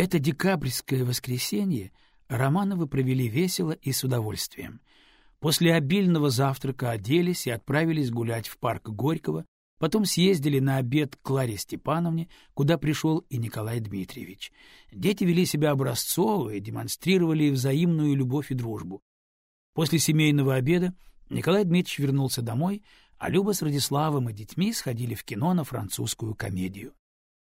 Это декабрьское воскресенье Романовы провели весело и с удовольствием. После обильного завтрака оделись и отправились гулять в парк Горького, потом съездили на обед к Кларе Степановне, куда пришел и Николай Дмитриевич. Дети вели себя образцово и демонстрировали взаимную любовь и дружбу. После семейного обеда Николай Дмитриевич вернулся домой, а Люба с Радиславом и детьми сходили в кино на французскую комедию.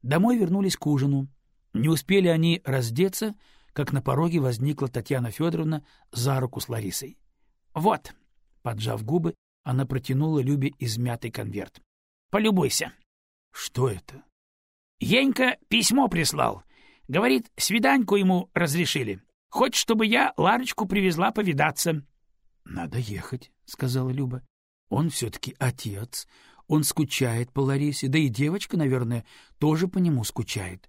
Домой вернулись к ужину. Не успели они раздеться, как на пороге возникла Татьяна Федоровна за руку с Ларисой. — Вот, — поджав губы, она протянула Любе измятый конверт. — Полюбуйся. — Что это? — Енька письмо прислал. Говорит, свиданьку ему разрешили. Хочет, чтобы я Ларочку привезла повидаться. — Надо ехать, — сказала Люба. — Он все-таки отец, он скучает по Ларисе, да и девочка, наверное, тоже по нему скучает.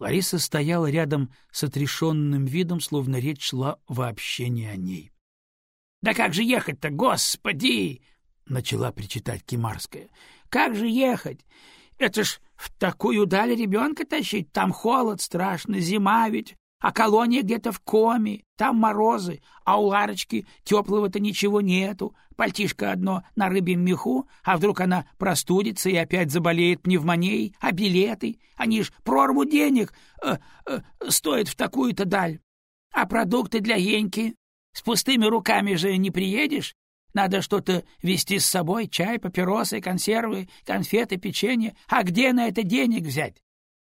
Лариса стояла рядом с отрешенным видом, словно речь шла вообще не о ней. — Да как же ехать-то, господи! — начала причитать Кимарская. — Как же ехать? Это ж в такую даль ребенка тащить, там холод страшно, зима ведь, а колония где-то в коме, там морозы, а у Ларочки теплого-то ничего нету, пальтишко одно на рыбьем меху, а вдруг она простудится и опять заболеет пневмонией, а билеты, они ж прорву денег э, э, стоят в такую-то даль. А продукты для Еньки? С пустыми руками же не приедешь? Надо что-то везти с собой, чай, папиросы, консервы, конфеты, печенье. А где на это денег взять?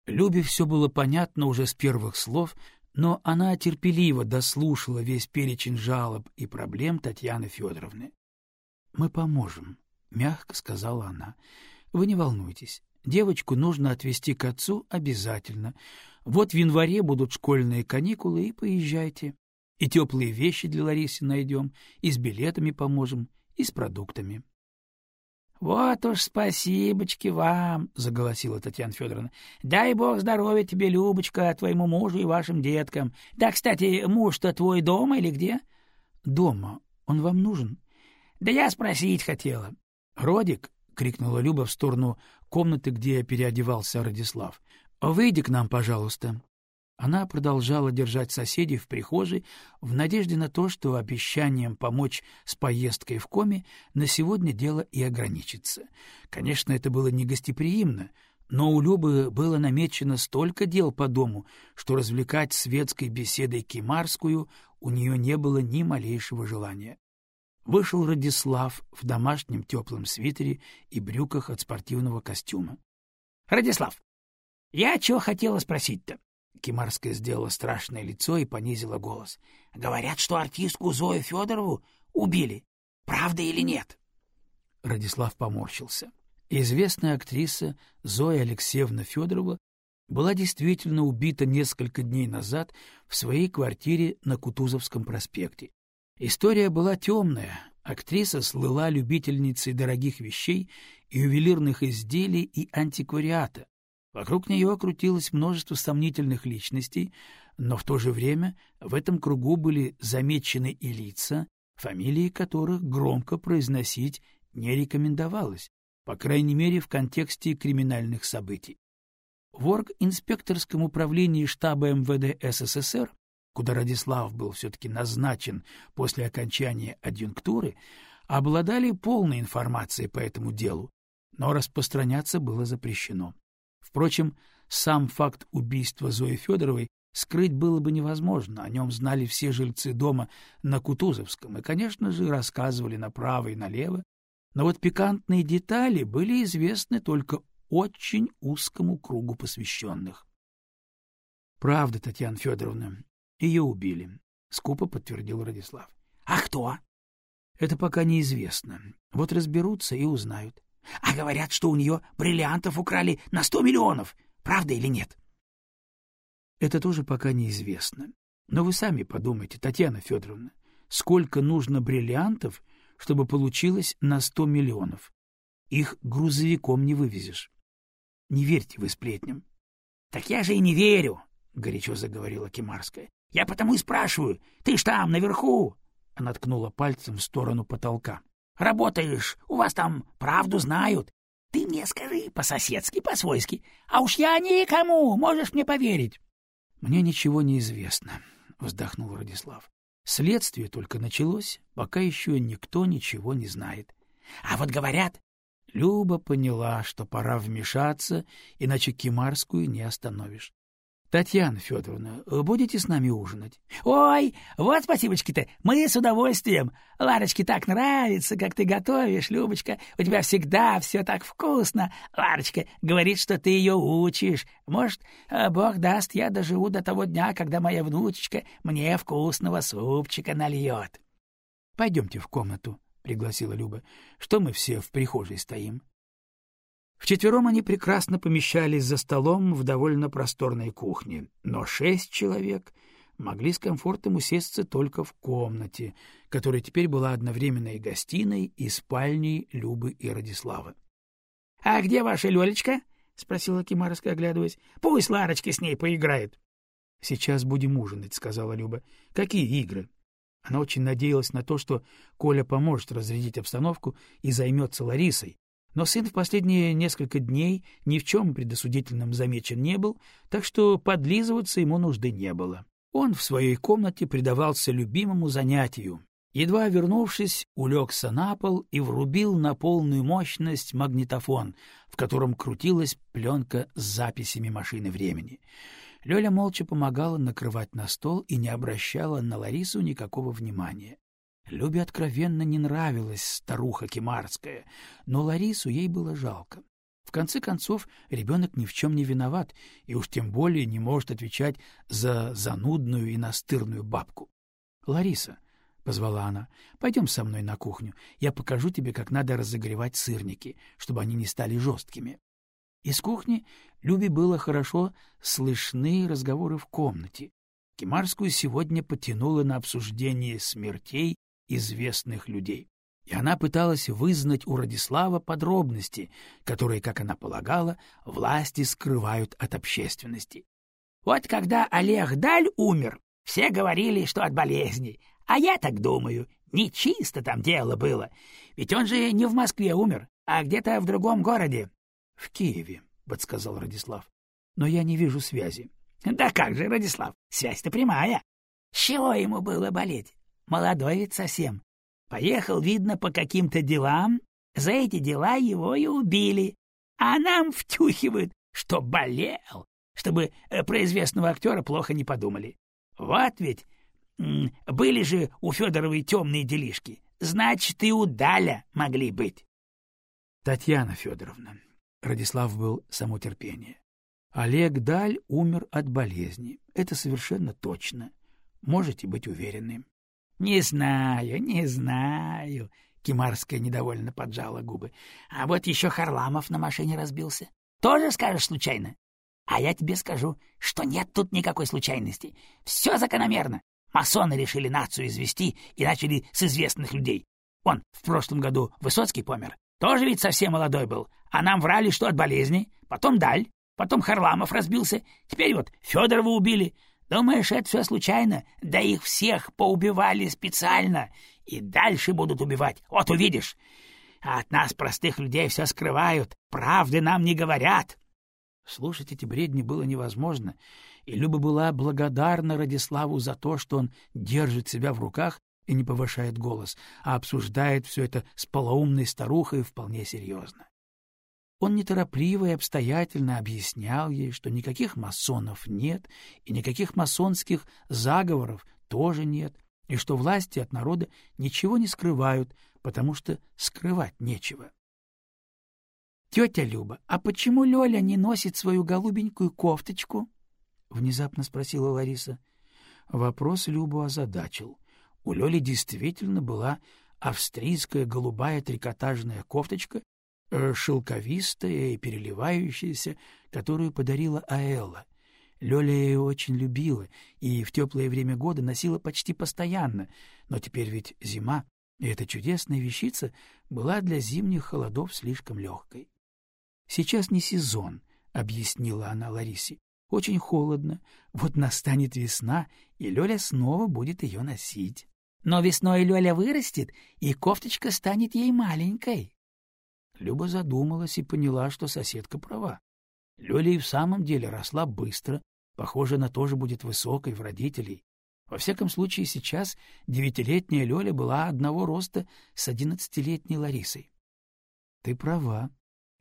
Любе все было понятно уже с первых слов, но она терпеливо дослушала весь перечень жалоб и проблем Татьяны Федоровны. — Мы поможем, — мягко сказала она. — Вы не волнуйтесь. Девочку нужно отвезти к отцу обязательно. Вот в январе будут школьные каникулы, и поезжайте. И теплые вещи для Ларисы найдем, и с билетами поможем, и с продуктами. — Вот уж спасибочки вам, — заголосила Татьяна Федоровна. — Дай бог здоровья тебе, Любочка, твоему мужу и вашим деткам. Да, кстати, муж-то твой дома или где? — Дома. Он вам нужен? — Да я спросить хотела. — Родик, — крикнула Люба в сторону комнаты, где переодевался Радислав, — выйди к нам, пожалуйста. Она продолжала держать соседей в прихожей в надежде на то, что обещанием помочь с поездкой в коме на сегодня дело и ограничится. Конечно, это было негостеприимно, но у Любы было намечено столько дел по дому, что развлекать светской беседой Кимарскую у нее не было ни малейшего желания. Вышел Радислав в домашнем теплом свитере и брюках от спортивного костюма. — Радислав, я чего хотела спросить-то? Кимарская сделала страшное лицо и понизила голос. — Говорят, что артистку Зою Федорову убили. Правда или нет? Радислав поморщился. Известная актриса Зоя Алексеевна Федорова была действительно убита несколько дней назад в своей квартире на Кутузовском проспекте. История была темная. Актриса слыла любительницей дорогих вещей, ювелирных изделий и антиквариата, Вокруг нее крутилось множество сомнительных личностей, но в то же время в этом кругу были замечены и лица, фамилии которых громко произносить не рекомендовалось, по крайней мере в контексте криминальных событий. В оргинспекторском управлении штаба МВД СССР, куда Радислав был все-таки назначен после окончания адъюнктуры, обладали полной информацией по этому делу, но распространяться было запрещено. Впрочем, сам факт убийства Зои Федоровой скрыть было бы невозможно, о нем знали все жильцы дома на Кутузовском и, конечно же, рассказывали направо и налево, но вот пикантные детали были известны только очень узкому кругу посвященных. — Правда, Татьяна Федоровна, ее убили, — скупо подтвердил Радислав. — А кто? — Это пока неизвестно. Вот разберутся и узнают. А говорят, что у нее бриллиантов украли на сто миллионов. Правда или нет? Это тоже пока неизвестно. Но вы сами подумайте, Татьяна Федоровна, сколько нужно бриллиантов, чтобы получилось на сто миллионов? Их грузовиком не вывезешь. Не верьте вы сплетням. — Так я же и не верю, — горячо заговорила Кимарская. — Я потому и спрашиваю. Ты ж там, наверху. Она ткнула пальцем в сторону потолка. Работаешь, у вас там правду знают. Ты мне скажи по-соседски, по-свойски, а уж я никому, можешь мне поверить. — Мне ничего не известно, — вздохнул Радислав. — Следствие только началось, пока еще никто ничего не знает. — А вот говорят... Люба поняла, что пора вмешаться, иначе Кимарскую не остановишь. Татьяна Федоровна, будете с нами ужинать? — Ой, вот спасибочки-то, мы с удовольствием. Ларочке так нравится, как ты готовишь, Любочка. У тебя всегда все так вкусно. Ларочка говорит, что ты ее учишь. Может, э, Бог даст, я доживу до того дня, когда моя внучечка мне вкусного супчика нальет. — Пойдемте в комнату, — пригласила Люба. — Что мы все в прихожей стоим? Вчетвером они прекрасно помещались за столом в довольно просторной кухне, но шесть человек могли с комфортом усесться только в комнате, которая теперь была одновременно и гостиной, и спальней Любы и Радислава. — А где ваша Лёлечка? — спросила Кимарская, оглядываясь. — Пусть Ларочка с ней поиграет. — Сейчас будем ужинать, — сказала Люба. — Какие игры? Она очень надеялась на то, что Коля поможет разрядить обстановку и займется Ларисой, но сын в последние несколько дней ни в чем предосудительном замечен не был, так что подлизываться ему нужды не было. Он в своей комнате предавался любимому занятию. Едва вернувшись, улегся на пол и врубил на полную мощность магнитофон, в котором крутилась пленка с записями машины времени. Лёля молча помогала накрывать на стол и не обращала на Ларису никакого внимания. Любе откровенно не нравилась старуха Кимарская, но Ларису ей было жалко. В конце концов, ребенок ни в чем не виноват, и уж тем более не может отвечать за занудную и настырную бабку. — Лариса, — позвала она, — пойдем со мной на кухню. Я покажу тебе, как надо разогревать сырники, чтобы они не стали жесткими. Из кухни Любе было хорошо слышны разговоры в комнате. Кимарскую сегодня потянуло на обсуждение смертей известных людей. И она пыталась вызнать у Радислава подробности, которые, как она полагала, власти скрывают от общественности. Вот когда Олег Даль умер, все говорили, что от болезни, а я так думаю, не чисто там дело было, ведь он же не в Москве умер, а где-то в другом городе. — В Киеве, — подсказал Радислав. — Но я не вижу связи. — Да как же, Радислав, связь-то прямая. С чего ему было болеть? Молодой ведь совсем. Поехал, видно, по каким-то делам. За эти дела его и убили. А нам втюхивают, что болел, чтобы э, про известного актера плохо не подумали. Вот ведь были же у Федоровой темные делишки. Значит, и у Даля могли быть. Татьяна Федоровна. Радислав был само терпение. Олег Даль умер от болезни. Это совершенно точно. Можете быть уверены. Не знаю, не знаю. Кимарская недовольно поджала губы. А вот еще Харламов на машине разбился. Тоже скажешь случайно? А я тебе скажу, что нет тут никакой случайности. Все закономерно. Масоны решили нацию извести и начали с известных людей. Он в прошлом году Высоцкий помер. Тоже ведь совсем молодой был. А нам врали, что от болезни. Потом Даль. Потом Харламов разбился. Теперь вот Федорова убили. Думаешь, это все случайно? Да их всех поубивали специально. И дальше будут убивать. Вот увидишь. А от нас, простых людей, все скрывают. Правды нам не говорят. Слушать эти бредни было невозможно, и Люба была благодарна Радиславу за то, что он держит себя в руках и не повышает голос, а обсуждает все это с полоумной старухой вполне серьезно. Он неторопливо и обстоятельно объяснял ей, что никаких масонов нет и никаких масонских заговоров тоже нет, и что власти от народа ничего не скрывают, потому что скрывать нечего. — Тетя Люба, а почему Лёля не носит свою голубенькую кофточку? — внезапно спросила Лариса. Вопрос Любу озадачил. У Лёли действительно была австрийская голубая трикотажная кофточка шелковистая и переливающаяся, которую подарила Аэлла. Лёля ее очень любила и в теплое время года носила почти постоянно, но теперь ведь зима, и эта чудесная вещица была для зимних холодов слишком легкой. — Сейчас не сезон, — объяснила она Ларисе. — Очень холодно, вот настанет весна, и Лёля снова будет ее носить. Но весной Лёля вырастет, и кофточка станет ей маленькой. Люба задумалась и поняла, что соседка права. Лёля и в самом деле росла быстро, Похоже, она тоже будет высокой в родителей. Во всяком случае, сейчас девятилетняя Лёля была одного роста с одиннадцатилетней Ларисой. — Ты права.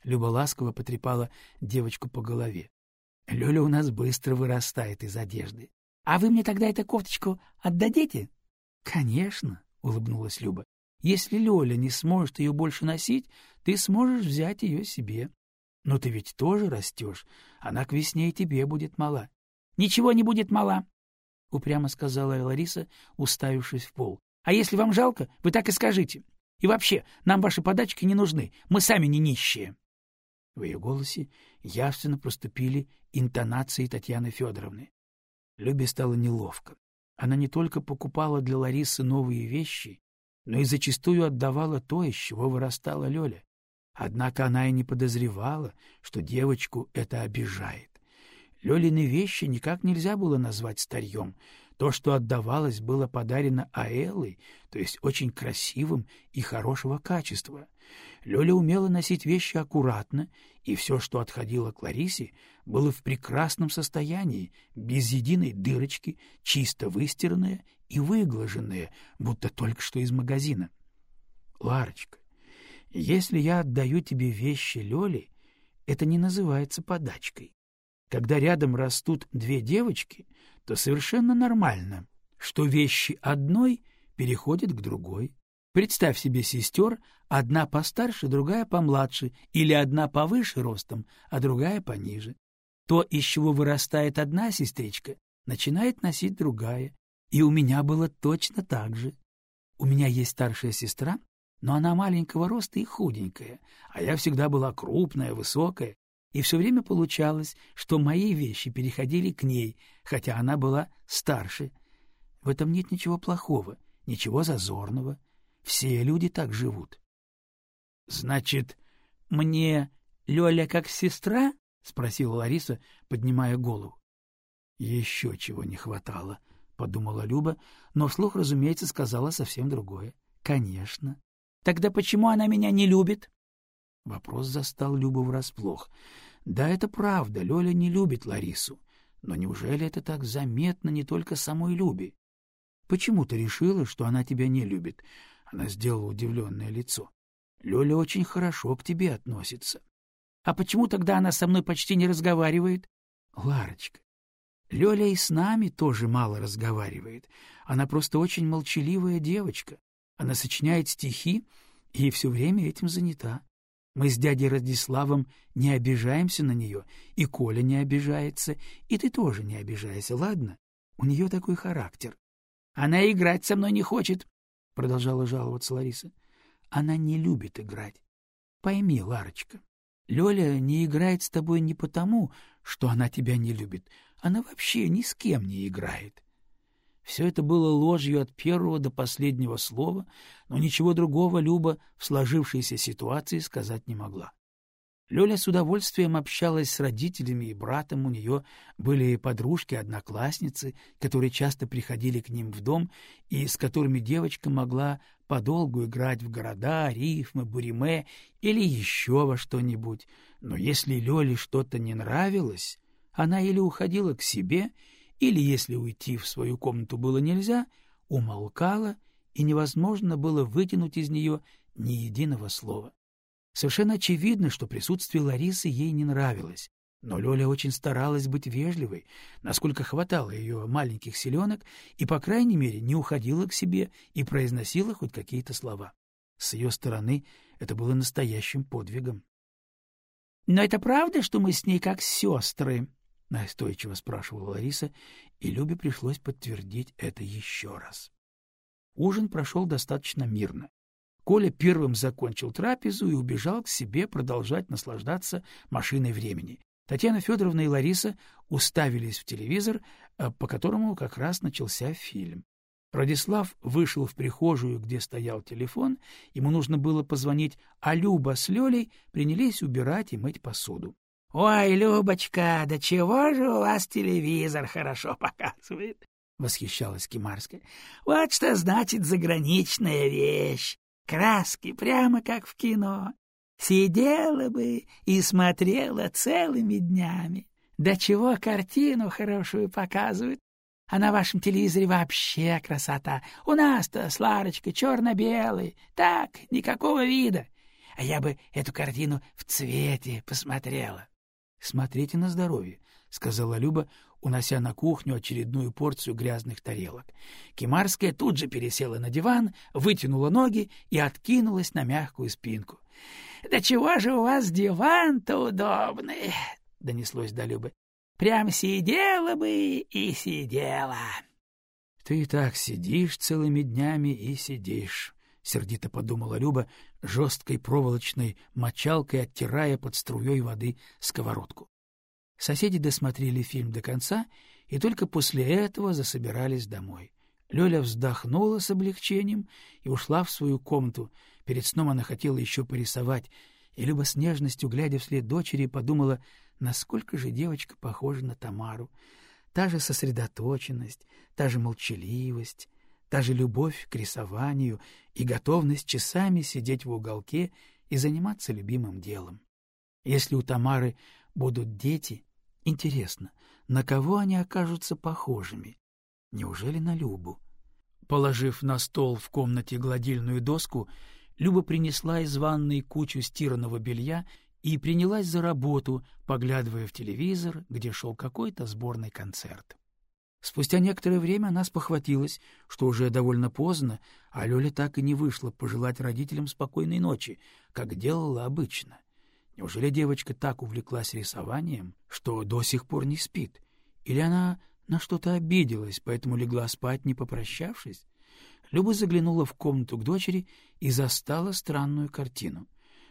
Люба ласково потрепала девочку по голове. — Лёля у нас быстро вырастает из одежды. — А вы мне тогда эту кофточку отдадите? — Конечно, — улыбнулась Люба. — Если Лёля не сможет ее больше носить, ты сможешь взять ее себе. Но ты ведь тоже растешь, она к весне и тебе будет мала. — Ничего не будет мала, — упрямо сказала Лариса, уставившись в пол. — А если вам жалко, вы так и скажите. И вообще, нам ваши подачки не нужны, мы сами не нищие. В ее голосе явственно проступили интонации Татьяны Федоровны. Любе стало неловко. Она не только покупала для Ларисы новые вещи, но и зачастую отдавала то, из чего вырастала Лёля. Однако она и не подозревала, что девочку это обижает. Лёлины вещи никак нельзя было назвать старьем. То, что отдавалось, было подарено Аэлой, то есть очень красивым и хорошего качества. Лёля умела носить вещи аккуратно, и все, что отходило к Ларисе, было в прекрасном состоянии, без единой дырочки, чисто выстиранное и выглаженное, будто только что из магазина. — Ларочка, если я отдаю тебе вещи Лёли, это не называется подачкой. Когда рядом растут две девочки, то совершенно нормально, что вещи одной переходят к другой. Представь себе сестер, одна постарше, другая помладше, или одна повыше ростом, а другая пониже. То, из чего вырастает одна сестричка, начинает носить другая. И у меня было точно так же. У меня есть старшая сестра, но она маленького роста и худенькая, а я всегда была крупная, высокая, и все время получалось, что мои вещи переходили к ней, хотя она была старше. В этом нет ничего плохого, ничего зазорного. Все люди так живут. — Значит, мне Лёля как сестра? — спросила Лариса, поднимая голову. — Еще чего не хватало, — подумала Люба, но вслух, разумеется, сказала совсем другое. — Конечно. — Тогда почему она меня не любит? Вопрос застал Любу врасплох. Да, это правда, Лёля не любит Ларису. Но неужели это так заметно не только самой Любе? Почему ты решила, что она тебя не любит? Она сделала удивленное лицо. Лёля очень хорошо к тебе относится. А почему тогда она со мной почти не разговаривает? Ларочка, Лёля и с нами тоже мало разговаривает. Она просто очень молчаливая девочка. Она сочиняет стихи и все время этим занята. Мы с дядей Радиславом не обижаемся на нее, и Коля не обижается, и ты тоже не обижайся, ладно? У нее такой характер. — Она играть со мной не хочет, — продолжала жаловаться Лариса. — Она не любит играть. Пойми, Ларочка, Лёля не играет с тобой не потому, что она тебя не любит, она вообще ни с кем не играет. Все это было ложью от первого до последнего слова, но ничего другого Люба в сложившейся ситуации сказать не могла. Лёля с удовольствием общалась с родителями и братом, у нее были подружки-одноклассницы, которые часто приходили к ним в дом и с которыми девочка могла подолгу играть в города, рифмы, буриме или еще во что-нибудь. Но если Лёле что-то не нравилось, она или уходила к себе, или, если уйти в свою комнату было нельзя, умолкала, и невозможно было вытянуть из нее ни единого слова. Совершенно очевидно, что присутствие Ларисы ей не нравилось, но Лёля очень старалась быть вежливой, насколько хватало ее маленьких селенок, и, по крайней мере, не уходила к себе и произносила хоть какие-то слова. С ее стороны это было настоящим подвигом. — Но это правда, что мы с ней как сестры? — настойчиво спрашивала Лариса, и Любе пришлось подтвердить это еще раз. Ужин прошел достаточно мирно. Коля первым закончил трапезу и убежал к себе продолжать наслаждаться машиной времени. Татьяна Федоровна и Лариса уставились в телевизор, э, по которому как раз начался фильм. Радислав вышел в прихожую, где стоял телефон, ему нужно было позвонить, а Люба с Лёлей принялись убирать и мыть посуду. — Ой, Любочка, да чего же у вас телевизор хорошо показывает? — восхищалась Кимарская. — Вот что значит заграничная вещь. Краски прямо как в кино. Сидела бы и смотрела целыми днями. Да чего картину хорошую показывают? А на вашем телевизоре вообще красота. У нас-то с Ларочкой черно-белый. Так, никакого вида. А я бы эту картину в цвете посмотрела. — Смотрите на здоровье, — сказала Люба, унося на кухню очередную порцию грязных тарелок. Кимарская тут же пересела на диван, вытянула ноги и откинулась на мягкую спинку. — Да чего же у вас диван-то удобный? — донеслось до Любы. — Прям сидела бы и сидела. — Ты так сидишь целыми днями и сидишь, — сердито подумала Люба, жесткой проволочной мочалкой оттирая под струей воды сковородку. Соседи досмотрели фильм до конца и только после этого засобирались домой. Лёля вздохнула с облегчением и ушла в свою комнату. Перед сном она хотела еще порисовать, и Люба с нежностью, глядя вслед дочери, подумала, насколько же девочка похожа на Тамару. Та же сосредоточенность, та же молчаливость, та же любовь к рисованию и готовность часами сидеть в уголке и заниматься любимым делом. Если у Тамары будут дети, интересно, на кого они окажутся похожими? Неужели на Любу? Положив на стол в комнате гладильную доску, Люба принесла из ванной кучу стиранного белья и принялась за работу, поглядывая в телевизор, где шел какой-то сборный концерт. Спустя некоторое время она спохватилась, что уже довольно поздно, а Лёля так и не вышла пожелать родителям спокойной ночи, как делала обычно. Неужели девочка так увлеклась рисованием, что до сих пор не спит? Или она на что-то обиделась, поэтому легла спать, не попрощавшись? Люба заглянула в комнату к дочери и застала странную картину.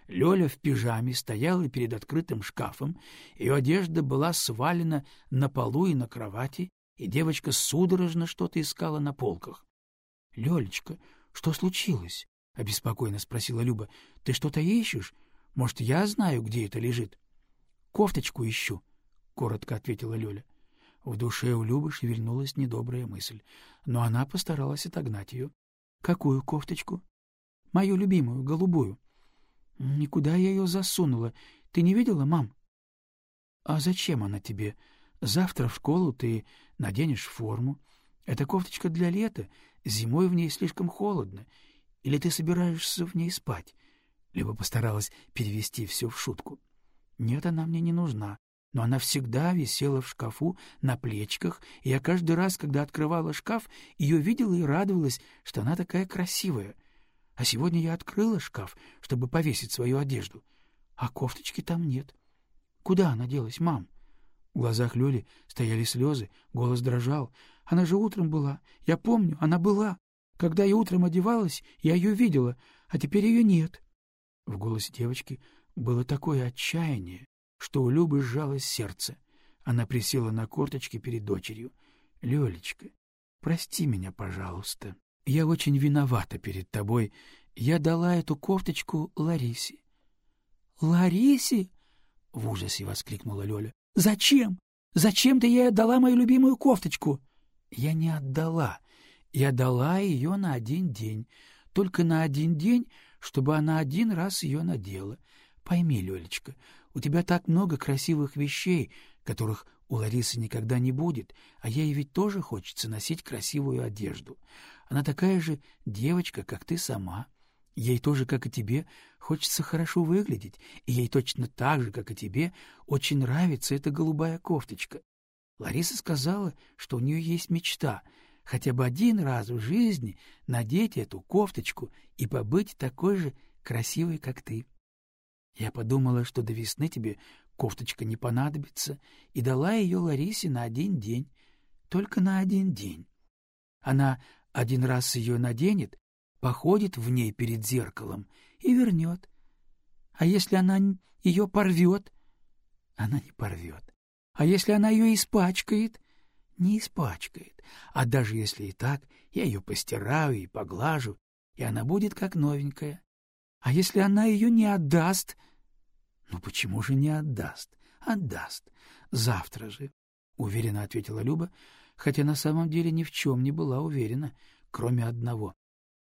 Лёля в пижаме стояла перед открытым шкафом, ее одежда была свалена на полу и на кровати, и девочка судорожно что-то искала на полках. — Лёлечка, что случилось? — обеспокоенно спросила Люба. — Ты что-то ищешь? Может, я знаю, где это лежит? — Кофточку ищу, — коротко ответила Лёля. В душе у Любы шевельнулась недобрая мысль, но она постаралась отогнать ее. — Какую кофточку? — Мою любимую, голубую. — Никуда я ее засунула. Ты не видела, мам? — А зачем она тебе? Завтра в школу ты наденешь форму. Эта кофточка для лета, зимой в ней слишком холодно. Или ты собираешься в ней спать? Либо постаралась перевести все в шутку. Нет, она мне не нужна. Но она всегда висела в шкафу на плечиках, и я каждый раз, когда открывала шкаф, ее видела и радовалась, что она такая красивая. А сегодня я открыла шкаф, чтобы повесить свою одежду. А кофточки там нет. Куда она делась, мам? — в глазах Лёли стояли слезы, голос дрожал. Она же утром была. Я помню, она была. Когда я утром одевалась, я ее видела, а теперь ее нет. В голосе девочки было такое отчаяние, что у Любы сжалось сердце. Она присела на корточки перед дочерью. — Лёлечка, прости меня, пожалуйста. Я очень виновата перед тобой. Я дала эту кофточку Ларисе. — Ларисе? — в ужасе воскликнула Лёля. Зачем? Зачем ты ей отдала мою любимую кофточку? Я не отдала. Я дала ее на один день. Только на один день, чтобы она один раз ее надела. Пойми, Лёлечка, у тебя так много красивых вещей, которых у Ларисы никогда не будет, а ей ведь тоже хочется носить красивую одежду. Она такая же девочка, как ты сама. Ей тоже, как и тебе, хочется хорошо выглядеть, и ей точно так же, как и тебе, очень нравится эта голубая кофточка. Лариса сказала, что у нее есть мечта — хотя бы один раз в жизни надеть эту кофточку и побыть такой же красивой, как ты. Я подумала, что до весны тебе кофточка не понадобится, и дала ее Ларисе на один день, только на один день. Она один раз ее наденет, походит в ней перед зеркалом и вернет. А если она ее порвет? Она не порвет. А если она ее испачкает? Не испачкает. А даже если и так, я ее постираю и поглажу, и она будет как новенькая. А если она ее не отдаст? Ну почему же не отдаст? Отдаст. Завтра же, — уверенно ответила Люба, хотя на самом деле ни в чем не была уверена, кроме одного.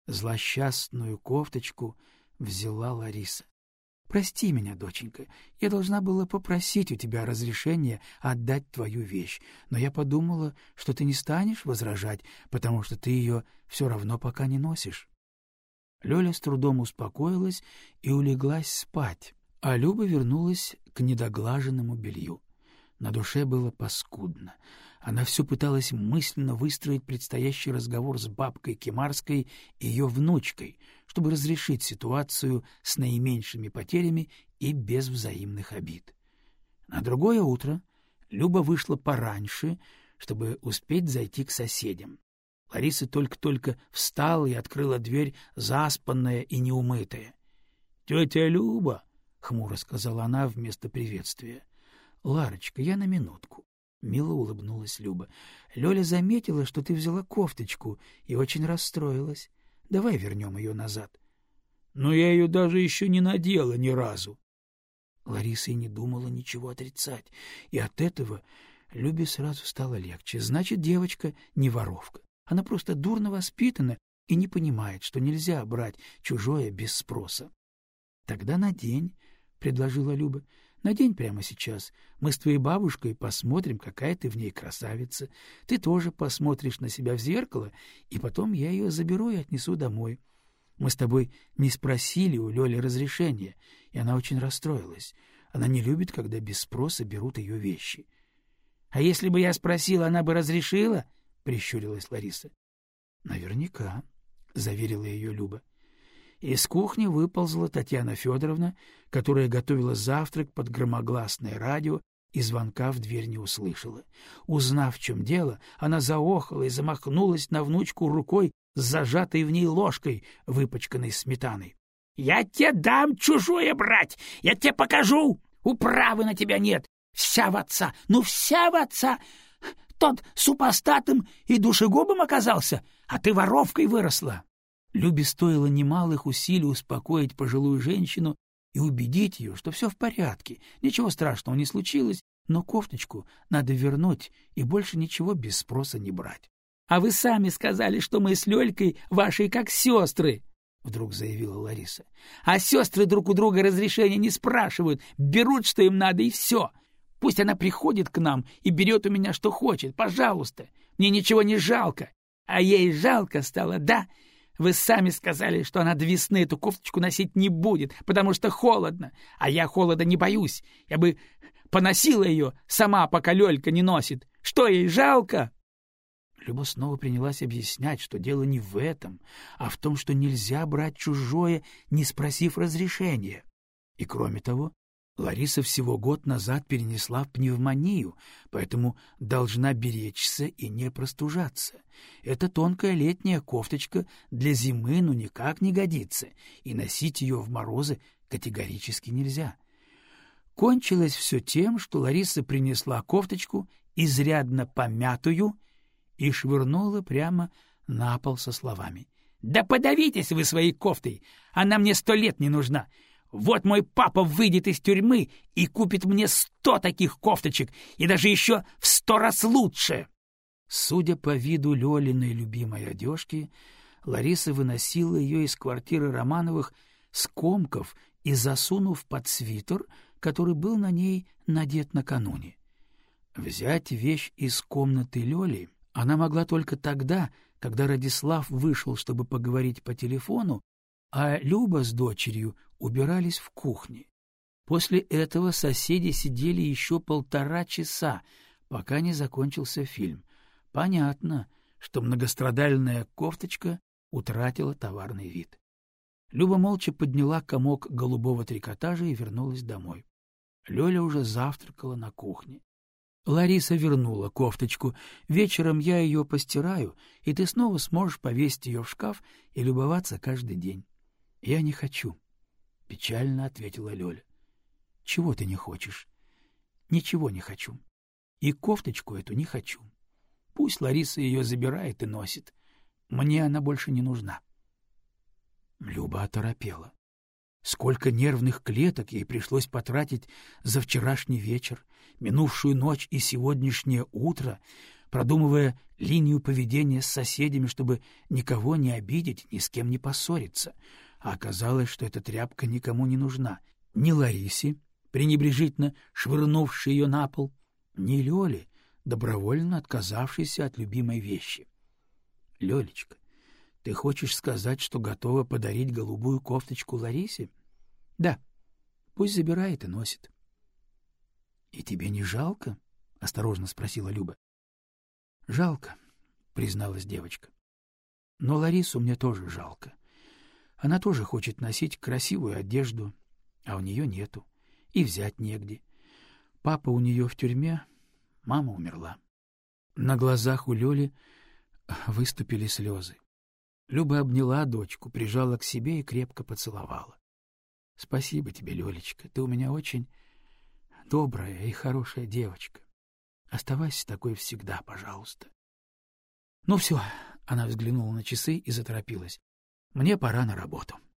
Злосчастную кофточку взяла Лариса. Прости меня, доченька. Я должна была попросить у тебя разрешения отдать твою вещь, но я подумала, что ты не станешь возражать, потому что ты ее все равно пока не носишь. Лёля с трудом успокоилась и улеглась спать, а Люба вернулась к недоглаженному белью. На душе было паскудно. Она все пыталась мысленно выстроить предстоящий разговор с бабкой Кемарской и ее внучкой, чтобы разрешить ситуацию с наименьшими потерями и без взаимных обид. На другое утро Люба вышла пораньше, чтобы успеть зайти к соседям. Лариса только-только встала и открыла дверь, заспанная и неумытая. — Тетя Люба! — хмуро сказала она вместо приветствия. — Ларочка, я на минутку. Мило улыбнулась Люба. — Лёля заметила, что ты взяла кофточку, и очень расстроилась. Давай вернем ее назад. — Но я ее даже еще не надела ни разу. Лариса и не думала ничего отрицать, и от этого Любе сразу стало легче. Значит, девочка не воровка. Она просто дурно воспитана и не понимает, что нельзя брать чужое без спроса. — Тогда надень, — предложила Люба. Надень прямо сейчас. Мы с твоей бабушкой посмотрим, какая ты в ней красавица. Ты тоже посмотришь на себя в зеркало, и потом я ее заберу и отнесу домой. Мы с тобой не спросили у Лёли разрешения, и она очень расстроилась. Она не любит, когда без спроса берут ее вещи. — А если бы я спросила, она бы разрешила? — прищурилась Лариса. — Наверняка, — заверила ее Люба. Из кухни выползла Татьяна Федоровна, которая готовила завтрак под громогласное радио и звонка в дверь не услышала. Узнав, в чем дело, она заохала и замахнулась на внучку рукой с зажатой в ней ложкой, выпачканной сметаной. — Я тебе дам чужое брать! Я тебе покажу! Управы на тебя нет! Вся в отца! Ну, вся в отца! Тот супостатом и душегубом оказался, а ты воровкой выросла! Любе стоило немалых усилий успокоить пожилую женщину и убедить ее, что все в порядке, ничего страшного не случилось, но кофточку надо вернуть и больше ничего без спроса не брать. — А вы сами сказали, что мы с Лёлькой вашей как сестры, — вдруг заявила Лариса. — А сестры друг у друга разрешения не спрашивают, берут, что им надо, и все. Пусть она приходит к нам и берет у меня, что хочет, пожалуйста. Мне ничего не жалко. А ей жалко стало, да? — вы сами сказали, что она до весны эту кофточку носить не будет, потому что холодно. А я холода не боюсь. Я бы поносила ее сама, пока Лёлька не носит. Что ей жалко?» Люба снова принялась объяснять, что дело не в этом, а в том, что нельзя брать чужое, не спросив разрешения. И кроме того, Лариса всего год назад перенесла пневмонию, поэтому должна беречься и не простужаться. Эта тонкая летняя кофточка для зимы ну никак не годится, и носить ее в морозы категорически нельзя. Кончилось все тем, что Лариса принесла кофточку, изрядно помятую, и швырнула прямо на пол со словами. — Да подавитесь вы своей кофтой! Она мне сто лет не нужна! Вот мой папа выйдет из тюрьмы и купит мне сто таких кофточек, и даже еще в сто раз лучше. Судя по виду Лёлиной любимой одежки, Лариса выносила ее из квартиры Романовых скомков и засунув под свитер, который был на ней надет накануне. Взять вещь из комнаты Лёли она могла только тогда, когда Радислав вышел, чтобы поговорить по телефону, а Люба с дочерью убирались в кухне. После этого соседи сидели еще полтора часа, пока не закончился фильм. Понятно, что многострадальная кофточка утратила товарный вид. Люба молча подняла комок голубого трикотажа и вернулась домой. Лёля уже завтракала на кухне. Лариса вернула кофточку. Вечером я ее постираю, и ты снова сможешь повесить ее в шкаф и любоваться каждый день. — Я не хочу, — печально ответила Лёля. — Чего ты не хочешь? — Ничего не хочу. И кофточку эту не хочу. Пусть Лариса ее забирает и носит. Мне она больше не нужна. Люба оторопела. Сколько нервных клеток ей пришлось потратить за вчерашний вечер, минувшую ночь и сегодняшнее утро, продумывая линию поведения с соседями, чтобы никого не обидеть, ни с кем не поссориться — а оказалось, что эта тряпка никому не нужна. ни Ларисе, пренебрежительно швырнувшей ее на пол, ни Лёле, добровольно отказавшейся от любимой вещи. — Лёлечка, ты хочешь сказать, что готова подарить голубую кофточку Ларисе? — Да. Пусть забирает и носит. — И тебе не жалко? — осторожно спросила Люба. — Жалко, — призналась девочка. — Но Ларису мне тоже жалко. Она тоже хочет носить красивую одежду, а у нее нету, и взять негде. Папа у нее в тюрьме, мама умерла. На глазах у Лёли выступили слезы. Люба обняла дочку, прижала к себе и крепко поцеловала. — Спасибо тебе, Лёлечка, ты у меня очень добрая и хорошая девочка. Оставайся такой всегда, пожалуйста. — Ну все, — она взглянула на часы и заторопилась. — Мне пора на работу. —